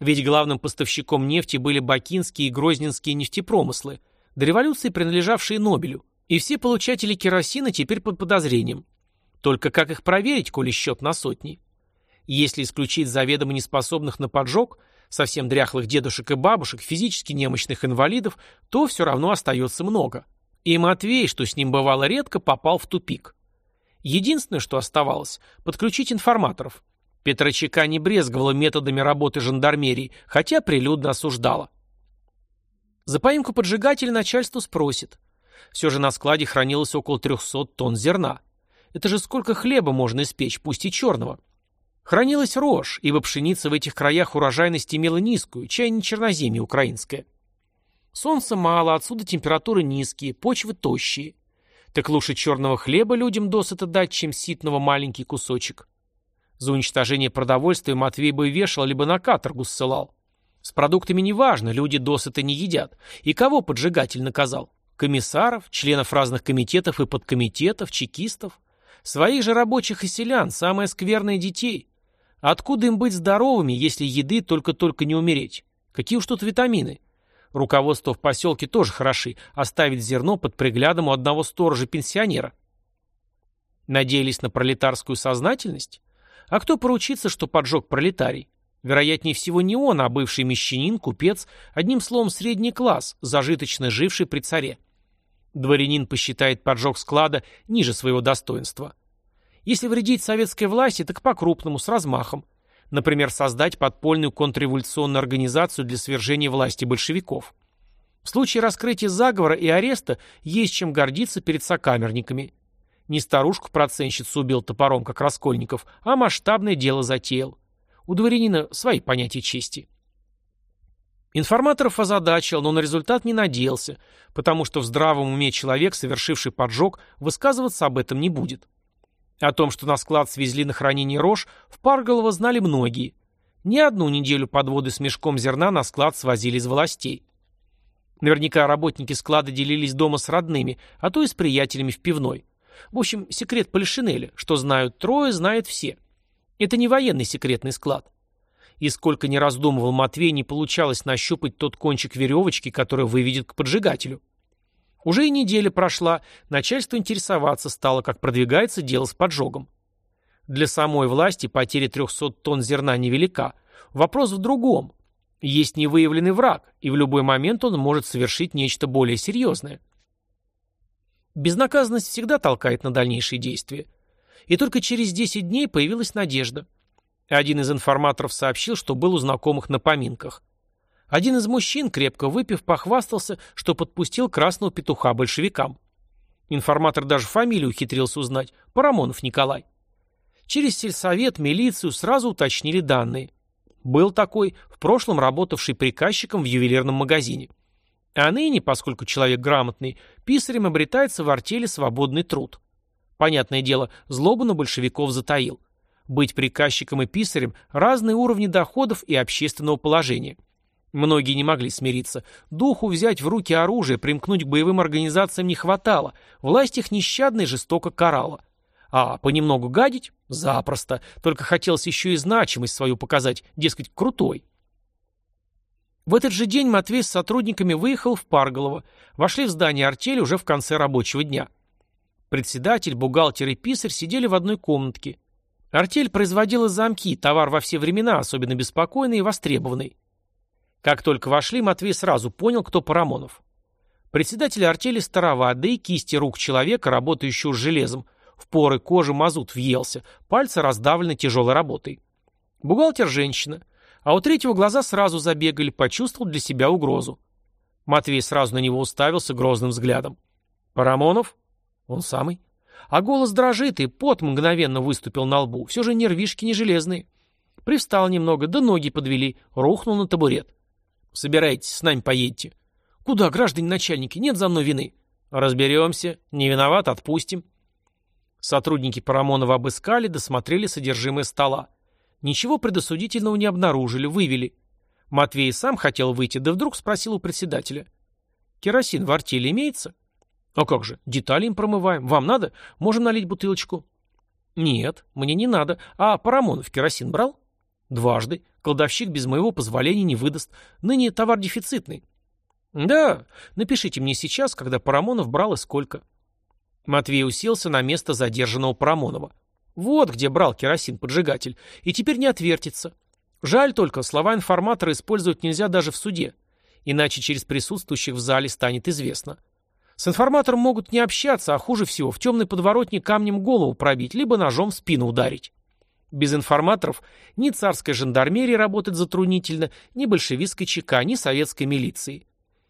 Ведь главным поставщиком нефти были бакинские и грозненские нефтепромыслы, до революции принадлежавшие Нобелю. И все получатели керосина теперь под подозрением. Только как их проверить, коли счет на сотни? Если исключить заведомо неспособных на поджог, совсем дряхлых дедушек и бабушек, физически немощных инвалидов, то все равно остается много. И Матвей, что с ним бывало редко, попал в тупик. Единственное, что оставалось, подключить информаторов. Петрочека не брезговала методами работы жандармерии, хотя прилюдно осуждала. За поимку поджигателя начальство спросит. Все же на складе хранилось около 300 тонн зерна. Это же сколько хлеба можно испечь, пусть и черного. Хранилась рожь, ибо пшеница в этих краях урожайность имела низкую, чай не черноземье украинское. Солнца мало, отсюда температуры низкие, почвы тощие. Так лучше черного хлеба людям досыта дать, чем ситного маленький кусочек. За уничтожение продовольствия Матвей бы вешал, либо на каторгу ссылал. С продуктами неважно, люди досыта не едят. И кого поджигатель наказал? Комиссаров, членов разных комитетов и подкомитетов, чекистов? Своих же рабочих и селян, самое скверное детей. Откуда им быть здоровыми, если еды только-только не умереть? Какие уж тут витамины? Руководство в поселке тоже хороши. Оставить зерно под приглядом у одного сторожа-пенсионера. Надеялись на пролетарскую сознательность? А кто поручится, что поджег пролетарий? Вероятнее всего не он, а бывший мещанин, купец, одним словом средний класс, зажиточно живший при царе. Дворянин посчитает поджог склада ниже своего достоинства. Если вредить советской власти, так по-крупному, с размахом. Например, создать подпольную контрреволюционную организацию для свержения власти большевиков. В случае раскрытия заговора и ареста есть чем гордиться перед сокамерниками. Не старушку-проценщицу убил топором, как Раскольников, а масштабное дело затеял. У дворянина свои понятия чести. Информаторов озадачил, но на результат не надеялся, потому что в здравом уме человек, совершивший поджог, высказываться об этом не будет. О том, что на склад свезли на хранение рожь, в Парголово знали многие. Не одну неделю подводы с мешком зерна на склад свозили из властей. Наверняка работники склада делились дома с родными, а то и с приятелями в пивной. В общем, секрет Полишинеля, что знают трое, знают все. Это не военный секретный склад. И сколько ни раздумывал Матвей, не получалось нащупать тот кончик веревочки, который выведет к поджигателю. Уже и неделя прошла, начальство интересоваться стало, как продвигается дело с поджогом. Для самой власти потеря 300 тонн зерна невелика. Вопрос в другом. Есть невыявленный враг, и в любой момент он может совершить нечто более серьезное. Безнаказанность всегда толкает на дальнейшие действия. И только через 10 дней появилась надежда. Один из информаторов сообщил, что был у знакомых на поминках. Один из мужчин, крепко выпив, похвастался, что подпустил красного петуха большевикам. Информатор даже фамилию ухитрился узнать – Парамонов Николай. Через сельсовет, милицию сразу уточнили данные. Был такой, в прошлом работавший приказчиком в ювелирном магазине. А ныне, поскольку человек грамотный, писарем обретается в артели свободный труд. Понятное дело, злобу на большевиков затаил. Быть приказчиком и писарем – разные уровни доходов и общественного положения. Многие не могли смириться. Духу взять в руки оружие, примкнуть к боевым организациям не хватало. Власть их нещадно и жестоко карала. А понемногу гадить? Запросто. Только хотелось еще и значимость свою показать, дескать, крутой. В этот же день Матвей с сотрудниками выехал в Парголово. Вошли в здание артели уже в конце рабочего дня. Председатель, бухгалтер и писарь сидели в одной комнатке. Артель производила замки, товар во все времена, особенно беспокойный и востребованный. Как только вошли, Матвей сразу понял, кто Парамонов. Председатель артели староват, да и кисти рук человека, работающего с железом. В поры кожи мазут въелся, пальцы раздавлены тяжелой работой. Бухгалтер – женщина. А у третьего глаза сразу забегали, почувствовал для себя угрозу. Матвей сразу на него уставился грозным взглядом. «Парамонов?» «Он самый». А голос дрожит, и пот мгновенно выступил на лбу. Все же нервишки не железные. Привстал немного, да ноги подвели, рухнул на табурет. Собирайтесь, с нами поедете. Куда, граждане начальники, нет за мной вины. Разберемся. Не виноват, отпустим. Сотрудники Парамонова обыскали, досмотрели содержимое стола. Ничего предосудительного не обнаружили, вывели. Матвей сам хотел выйти, да вдруг спросил у председателя. «Керосин в артели имеется?» «А как же, детали им промываем. Вам надо? Можем налить бутылочку». «Нет, мне не надо. А Парамонов керосин брал?» Дважды. Кладовщик без моего позволения не выдаст. Ныне товар дефицитный. Да, напишите мне сейчас, когда Парамонов брал и сколько. Матвей уселся на место задержанного Парамонова. Вот где брал керосин-поджигатель. И теперь не отвертится. Жаль только, слова информатора использовать нельзя даже в суде. Иначе через присутствующих в зале станет известно. С информатором могут не общаться, а хуже всего в темной подворотне камнем голову пробить, либо ножом в спину ударить. Без информаторов ни царская жандармерия работает затруднительно, ни большевистской ЧК, ни советской милиции.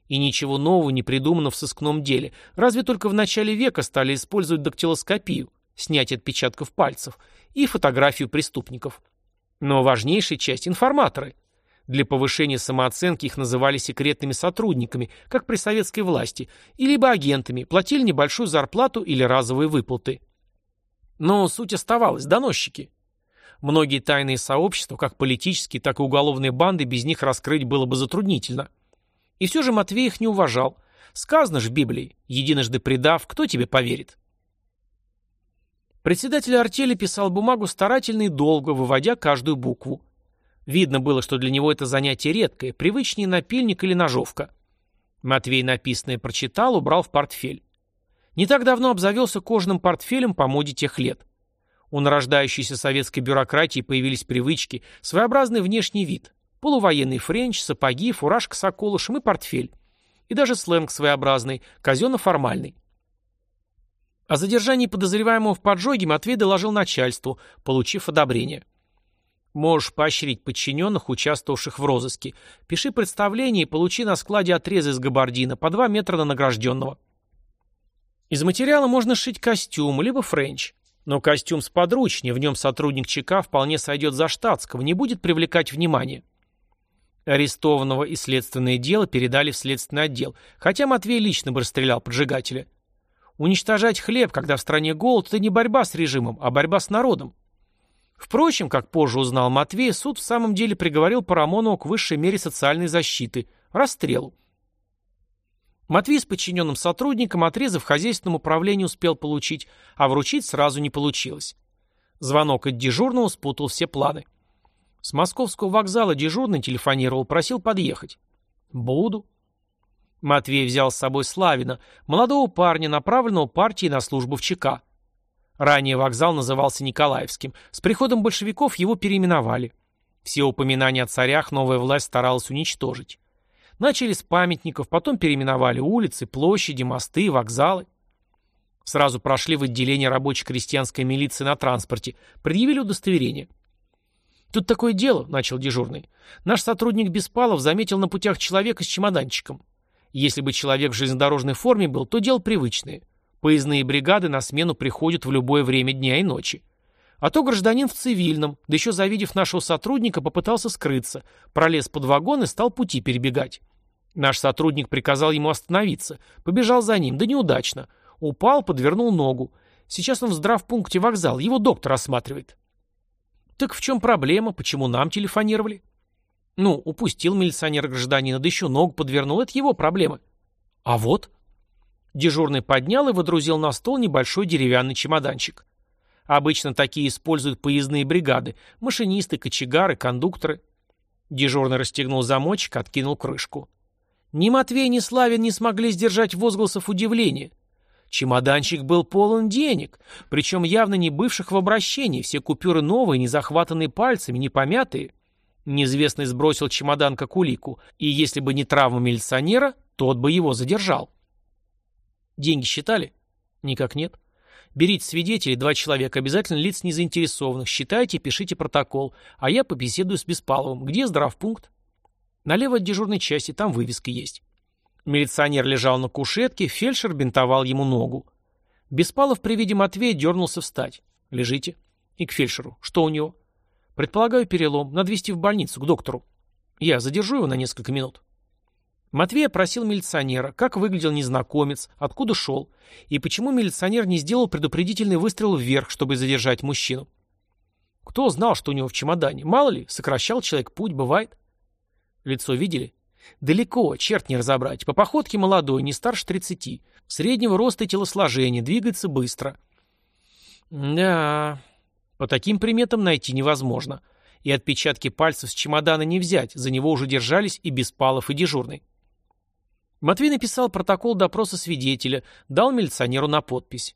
И ничего нового не придумано в сыскном деле, разве только в начале века стали использовать дактилоскопию, снятие отпечатков пальцев, и фотографию преступников. Но важнейшая часть – информаторы. Для повышения самооценки их называли секретными сотрудниками, как при советской власти, и либо агентами, платили небольшую зарплату или разовые выплаты. Но суть оставалась – доносчики. Многие тайные сообщества, как политические, так и уголовные банды, без них раскрыть было бы затруднительно. И все же Матвей их не уважал. Сказано же в Библии, единожды предав, кто тебе поверит? Председатель артели писал бумагу старательно и долго, выводя каждую букву. Видно было, что для него это занятие редкое, привычнее напильник или ножовка. Матвей написанное прочитал, убрал в портфель. Не так давно обзавелся кожаным портфелем по моде тех лет. У нарождающейся советской бюрократии появились привычки, своеобразный внешний вид, полувоенный френч, сапоги, фуражка с околышем и портфель. И даже сленг своеобразный, казенно-формальный. О задержании подозреваемого в поджоге Матвей доложил начальству, получив одобрение. Можешь поощрить подчиненных, участвовавших в розыске. Пиши представление и получи на складе отрезы из габардина по 2 метра на награжденного. Из материала можно сшить костюм, либо френч. Но костюм сподручнее, в нем сотрудник ЧК вполне сойдет за штатского, не будет привлекать внимание. Арестованного и следственное дело передали в следственный отдел, хотя Матвей лично бы расстрелял поджигателя. Уничтожать хлеб, когда в стране голод, это не борьба с режимом, а борьба с народом. Впрочем, как позже узнал Матвей, суд в самом деле приговорил Парамонову к высшей мере социальной защиты – расстрелу. Матвей с подчиненным сотрудником отрезы в хозяйственном управлении успел получить, а вручить сразу не получилось. Звонок от дежурного спутал все планы. С московского вокзала дежурный телефонировал, просил подъехать. «Буду», Матвей взял с собой Славина, молодого парня, направленного партией на службу в ЧК. Ранее вокзал назывался Николаевским. С приходом большевиков его переименовали. Все упоминания о царях новая власть старалась уничтожить. Начали с памятников, потом переименовали улицы, площади, мосты, вокзалы. Сразу прошли в отделение рабочей крестьянской милиции на транспорте, предъявили удостоверение. «Тут такое дело», — начал дежурный. «Наш сотрудник Беспалов заметил на путях человека с чемоданчиком. Если бы человек в железнодорожной форме был, то дело привычное. Поездные бригады на смену приходят в любое время дня и ночи. А то гражданин в цивильном, да еще завидев нашего сотрудника, попытался скрыться, пролез под вагон и стал пути перебегать. Наш сотрудник приказал ему остановиться, побежал за ним, да неудачно. Упал, подвернул ногу. Сейчас он в здравпункте вокзал, его доктор осматривает. Так в чем проблема, почему нам телефонировали? Ну, упустил милиционер гражданина, да еще ногу подвернул, это его проблемы. А вот. Дежурный поднял и водрузил на стол небольшой деревянный чемоданчик. Обычно такие используют поездные бригады, машинисты, кочегары, кондукторы. Дежурный расстегнул замочек, откинул крышку. Ни Матвей, ни Славин не смогли сдержать возгласов удивления. Чемоданчик был полон денег, причем явно не бывших в обращении, все купюры новые, не захватанные пальцами, не помятые. Неизвестный сбросил чемодан как улику, и если бы не травма милиционера, тот бы его задержал. Деньги считали? Никак нет. Берите свидетелей, два человека, обязательно лиц незаинтересованных, считайте, пишите протокол, а я побеседую с Беспаловым. Где здравпункт? Налево от дежурной части, там вывеска есть. Милиционер лежал на кушетке, фельдшер бинтовал ему ногу. Беспалов при виде Матвея дернулся встать. «Лежите». И к фельдшеру. «Что у него?» Предполагаю перелом. Надо везти в больницу, к доктору. Я задержу его на несколько минут. Матвей опросил милиционера, как выглядел незнакомец, откуда шел, и почему милиционер не сделал предупредительный выстрел вверх, чтобы задержать мужчину. Кто знал, что у него в чемодане? Мало ли, сокращал человек путь, бывает. Лицо видели? Далеко, черт не разобрать. По походке молодой, не старше тридцати. Среднего роста и телосложения, двигается быстро. Да, по таким приметам найти невозможно. И отпечатки пальцев с чемодана не взять, за него уже держались и Беспалов, и дежурный. Матвей написал протокол допроса свидетеля, дал милиционеру на подпись.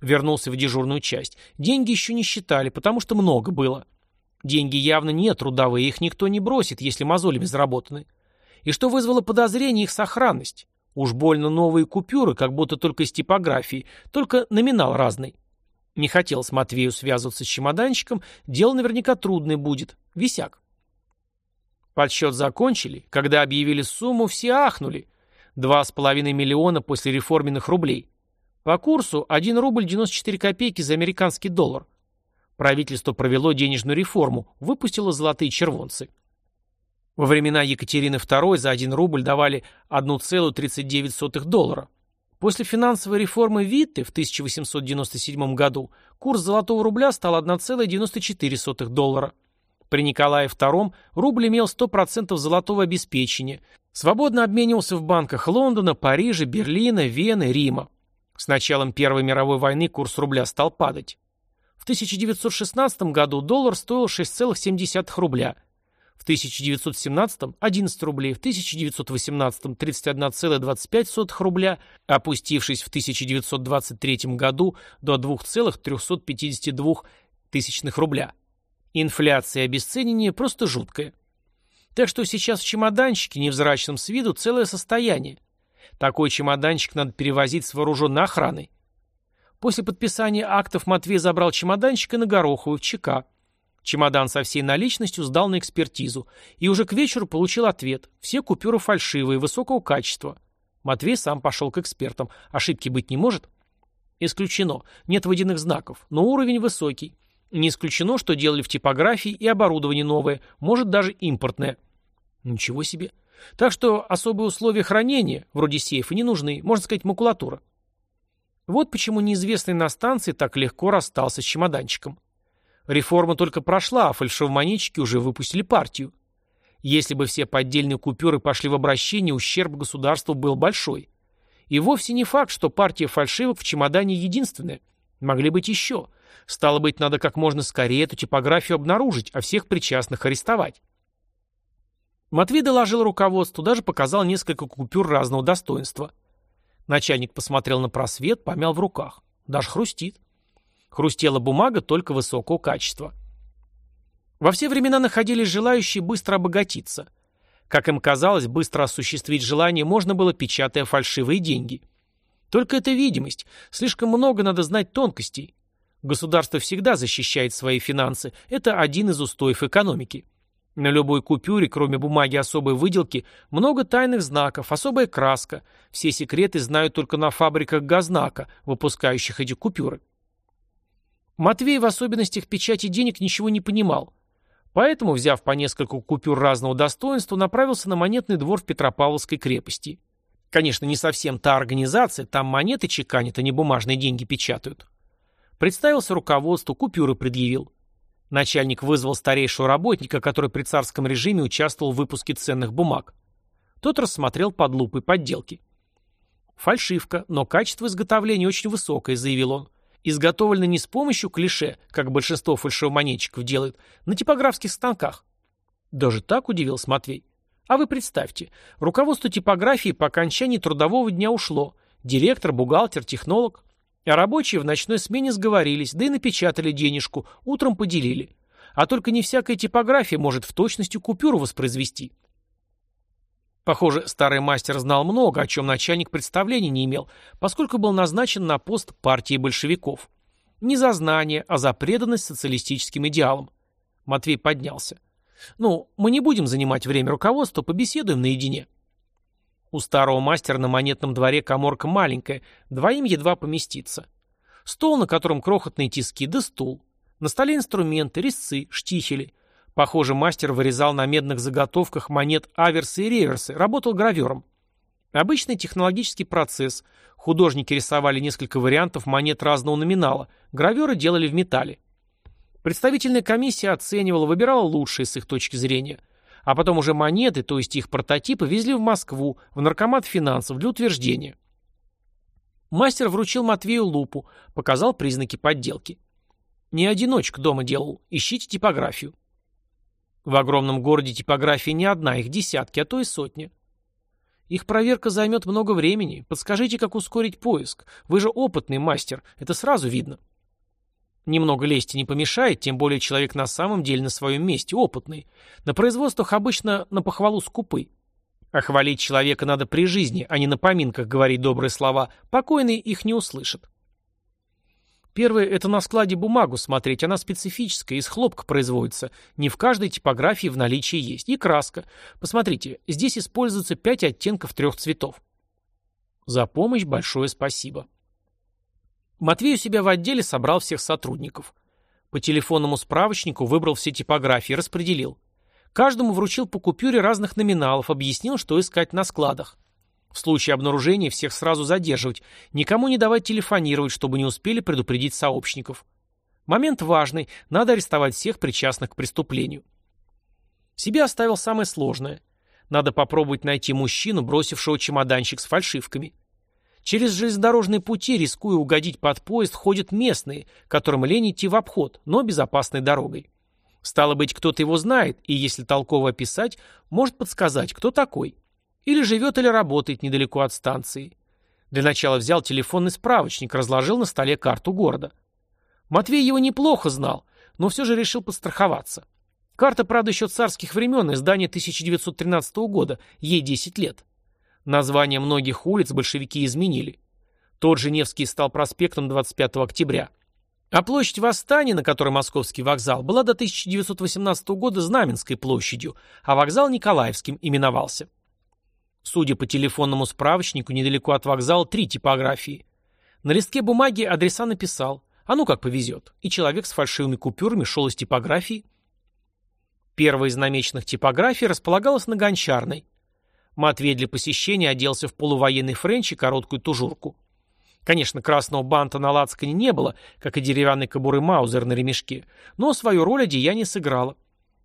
Вернулся в дежурную часть. Деньги еще не считали, потому что много было. Деньги явно не трудовые, их никто не бросит, если мозолями заработаны. И что вызвало подозрение их сохранность. Уж больно новые купюры, как будто только из типографии, только номинал разный. Не хотелось Матвею связываться с чемоданчиком, дело наверняка трудное будет. Висяк. Подсчет закончили. Когда объявили сумму, все ахнули. Два с половиной миллиона после реформенных рублей. По курсу 1 рубль 94 копейки за американский доллар. Правительство провело денежную реформу, выпустило золотые червонцы. Во времена Екатерины II за 1 рубль давали 1,39 доллара. После финансовой реформы Витте в 1897 году курс золотого рубля стал 1,94 доллара. При Николае II рубль имел 100% золотого обеспечения, свободно обменивался в банках Лондона, Парижа, Берлина, Вены, Рима. С началом Первой мировой войны курс рубля стал падать. В 1916 году доллар стоил 6,7 рубля. В 1917 – 11 рублей, в 1918 – 31,25 рубля, опустившись в 1923 году до 2,352 тысячных рубля. Инфляция и обесценивание просто жуткое. Так что сейчас в чемоданчике, невзрачном с виду, целое состояние. Такой чемоданчик надо перевозить с вооруженной охраной. После подписания актов Матвей забрал чемоданчик и на Горохову в ЧК. Чемодан со всей наличностью сдал на экспертизу. И уже к вечеру получил ответ. Все купюры фальшивые, высокого качества. Матвей сам пошел к экспертам. Ошибки быть не может? Исключено. Нет водяных знаков. Но уровень высокий. Не исключено, что делали в типографии и оборудование новое, может даже импортное. Ничего себе. Так что особые условия хранения, вроде сейфа, не нужны, можно сказать, макулатура. Вот почему неизвестный на станции так легко расстался с чемоданчиком. Реформа только прошла, а фальшивомонетчики уже выпустили партию. Если бы все поддельные купюры пошли в обращение, ущерб государству был большой. И вовсе не факт, что партия фальшивок в чемодане единственная. Могли быть еще. Стало быть, надо как можно скорее эту типографию обнаружить, а всех причастных арестовать. Матвей доложил руководству, даже показал несколько купюр разного достоинства. Начальник посмотрел на просвет, помял в руках. Даже хрустит. Хрустела бумага только высокого качества. Во все времена находились желающие быстро обогатиться. Как им казалось, быстро осуществить желание можно было, печатая фальшивые деньги. Только это видимость. Слишком много надо знать тонкостей. Государство всегда защищает свои финансы. Это один из устоев экономики. На любой купюре, кроме бумаги особой выделки, много тайных знаков, особая краска. Все секреты знают только на фабриках Газнака, выпускающих эти купюры. Матвей в особенностях печати денег ничего не понимал. Поэтому, взяв по несколько купюр разного достоинства, направился на монетный двор в Петропавловской крепости. Конечно, не совсем та организация, там монеты чеканят, а не бумажные деньги печатают. Представился руководству, купюры предъявил. Начальник вызвал старейшего работника, который при царском режиме участвовал в выпуске ценных бумаг. Тот рассмотрел под лупой подделки. «Фальшивка, но качество изготовления очень высокое», — заявил он. «Изготовлено не с помощью клише, как большинство фальшивомонетчиков делают, на типографских станках». «Даже так?» — удивился Матвей. «А вы представьте, руководство типографии по окончании трудового дня ушло. Директор, бухгалтер, технолог. А рабочие в ночной смене сговорились, да и напечатали денежку, утром поделили. А только не всякая типография может в точности купюру воспроизвести. Похоже, старый мастер знал много, о чем начальник представления не имел, поскольку был назначен на пост партии большевиков. Не за знание, а за преданность социалистическим идеалам. Матвей поднялся. «Ну, мы не будем занимать время руководства, побеседуем наедине». У старого мастера на монетном дворе коморка маленькая, двоим едва поместится. Стол, на котором крохотные тиски, да стул. На столе инструменты, резцы, штихели. Похоже, мастер вырезал на медных заготовках монет аверсы и реверсы, работал гравером. Обычный технологический процесс. Художники рисовали несколько вариантов монет разного номинала, граверы делали в металле. Представительная комиссия оценивала, выбирала лучшие с их точки зрения – а потом уже монеты, то есть их прототипы, везли в Москву, в наркомат финансов для утверждения. Мастер вручил Матвею лупу, показал признаки подделки. Не одиночка дома делал, ищите типографию. В огромном городе типографии не одна, их десятки, а то и сотни. Их проверка займет много времени. Подскажите, как ускорить поиск. Вы же опытный мастер, это сразу видно. Немного лести не помешает, тем более человек на самом деле на своем месте, опытный. На производствах обычно на похвалу скупы. А хвалить человека надо при жизни, а не на поминках говорить добрые слова. Покойный их не услышит. Первое – это на складе бумагу смотреть, она специфическая, из хлопка производится. Не в каждой типографии в наличии есть. И краска. Посмотрите, здесь используется пять оттенков трех цветов. За помощь большое спасибо. Матвей у себя в отделе собрал всех сотрудников. По телефонному справочнику выбрал все типографии, распределил. Каждому вручил по купюре разных номиналов, объяснил, что искать на складах. В случае обнаружения всех сразу задерживать, никому не давать телефонировать, чтобы не успели предупредить сообщников. Момент важный, надо арестовать всех причастных к преступлению. Себе оставил самое сложное. Надо попробовать найти мужчину, бросившего чемоданчик с фальшивками. Через железнодорожные пути, рискуя угодить под поезд, ходят местные, которым лень идти в обход, но безопасной дорогой. Стало быть, кто-то его знает, и если толково описать, может подсказать, кто такой. Или живет, или работает недалеко от станции. Для начала взял телефонный справочник, разложил на столе карту города. Матвей его неплохо знал, но все же решил подстраховаться. Карта, правда, еще царских времен, издание 1913 года, ей 10 лет. Названия многих улиц большевики изменили. Тот же Невский стал проспектом 25 октября. А площадь Восстания, на которой Московский вокзал, была до 1918 года Знаменской площадью, а вокзал Николаевским именовался. Судя по телефонному справочнику, недалеко от вокзала три типографии. На листке бумаги адреса написал, а ну как повезет, и человек с фальшивыми купюрами шел из типографии. Первая из намеченных типографий располагалась на Гончарной. Матвей для посещения оделся в полувоенный френч и короткую тужурку. Конечно, красного банта на лацкане не было, как и деревянной кобуры Маузер на ремешке, но свою роль одеяние сыграло.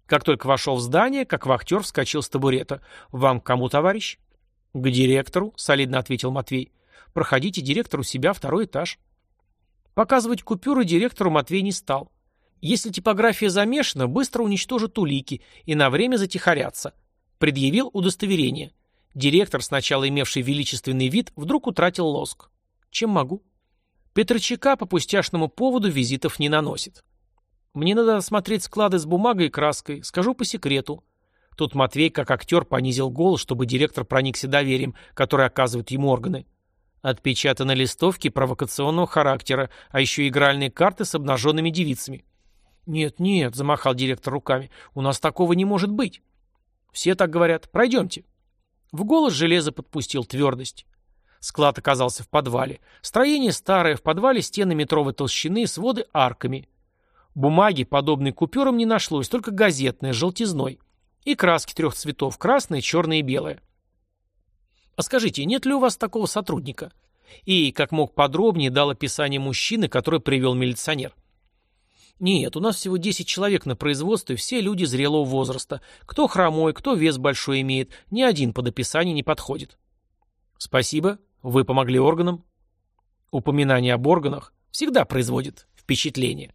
Как только вошел в здание, как вахтер вскочил с табурета. «Вам к кому, товарищ?» «К директору», — солидно ответил Матвей. «Проходите директору себя, второй этаж». Показывать купюры директору Матвей не стал. Если типография замешана, быстро уничтожат улики и на время затихарятся. Предъявил удостоверение. Директор, сначала имевший величественный вид, вдруг утратил лоск. Чем могу? Петрочека по пустяшному поводу визитов не наносит. Мне надо осмотреть склады с бумагой и краской. Скажу по секрету. Тут Матвей, как актер, понизил голос, чтобы директор проникся доверием, которое оказывают ему органы. Отпечатаны листовки провокационного характера, а еще игральные карты с обнаженными девицами. «Нет, нет», — замахал директор руками, — «у нас такого не может быть». «Все так говорят. Пройдемте». В голос железо подпустил твердость. Склад оказался в подвале. Строение старое, в подвале стены метровой толщины, своды арками. Бумаги, подобной купюрам, не нашлось, только газетная, желтизной. И краски трех цветов, красная, черная и белая. А скажите, нет ли у вас такого сотрудника? И, как мог подробнее, дал описание мужчины, который привел милиционер. Нет, у нас всего 10 человек на производстве, все люди зрелого возраста. Кто хромой, кто вес большой имеет, ни один под описание не подходит. Спасибо. Вы помогли органам? Упоминание об органах всегда производит впечатление.